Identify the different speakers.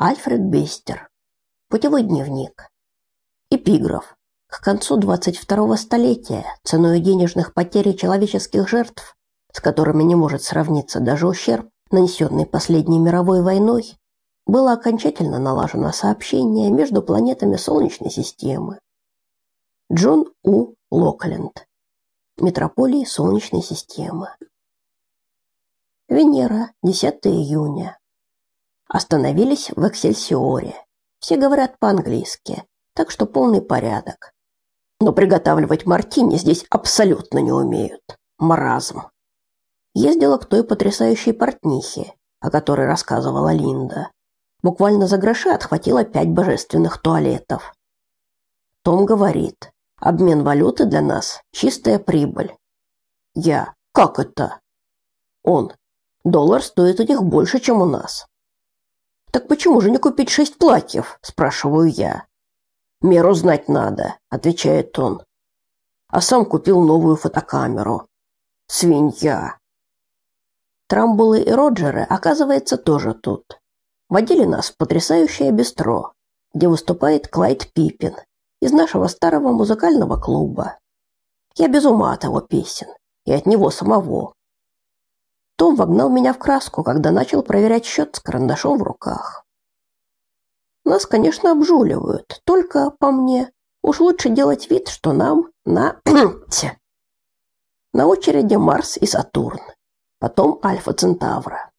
Speaker 1: Альфред Бестер. Путевой дневник. Эпиграф. К концу 22-го столетия ценой денежных потерь и человеческих жертв, с которыми не может сравниться даже ущерб, нанесенный последней мировой войной, было окончательно налажено сообщение между планетами Солнечной системы. Джон У. Локленд. Метрополии Солнечной системы. Венера, 10 июня. Остановились в Эксельсиоре. Все говорят по-английски, так что полный порядок. Но приготавливать мартини здесь абсолютно не умеют. Маразм. Ездила к той потрясающей портнихе, о которой рассказывала Линда. Буквально за гроши отхватила пять божественных туалетов. Том говорит, обмен валюты для нас – чистая прибыль. Я, как это? Он, доллар стоит у них больше, чем у нас. Так почему же не купить шесть платьев, спрашиваю я. Меру знать надо, отвечает он. А сам купил новую фотокамеру. Свинья. Трамбулы и Роджеры, оказывается, тоже тут водили нас в потрясающее бистро, где выступает Клайд Пиппин из нашего старого музыкального клуба. Я без ума от его песен и от него самого. Том вогнал меня в краску, когда начал проверять счет с карандашом в руках. Нас, конечно, обжуливают, только, по мне, уж лучше делать вид, что нам на... на очереди Марс и Сатурн, потом Альфа Центавра.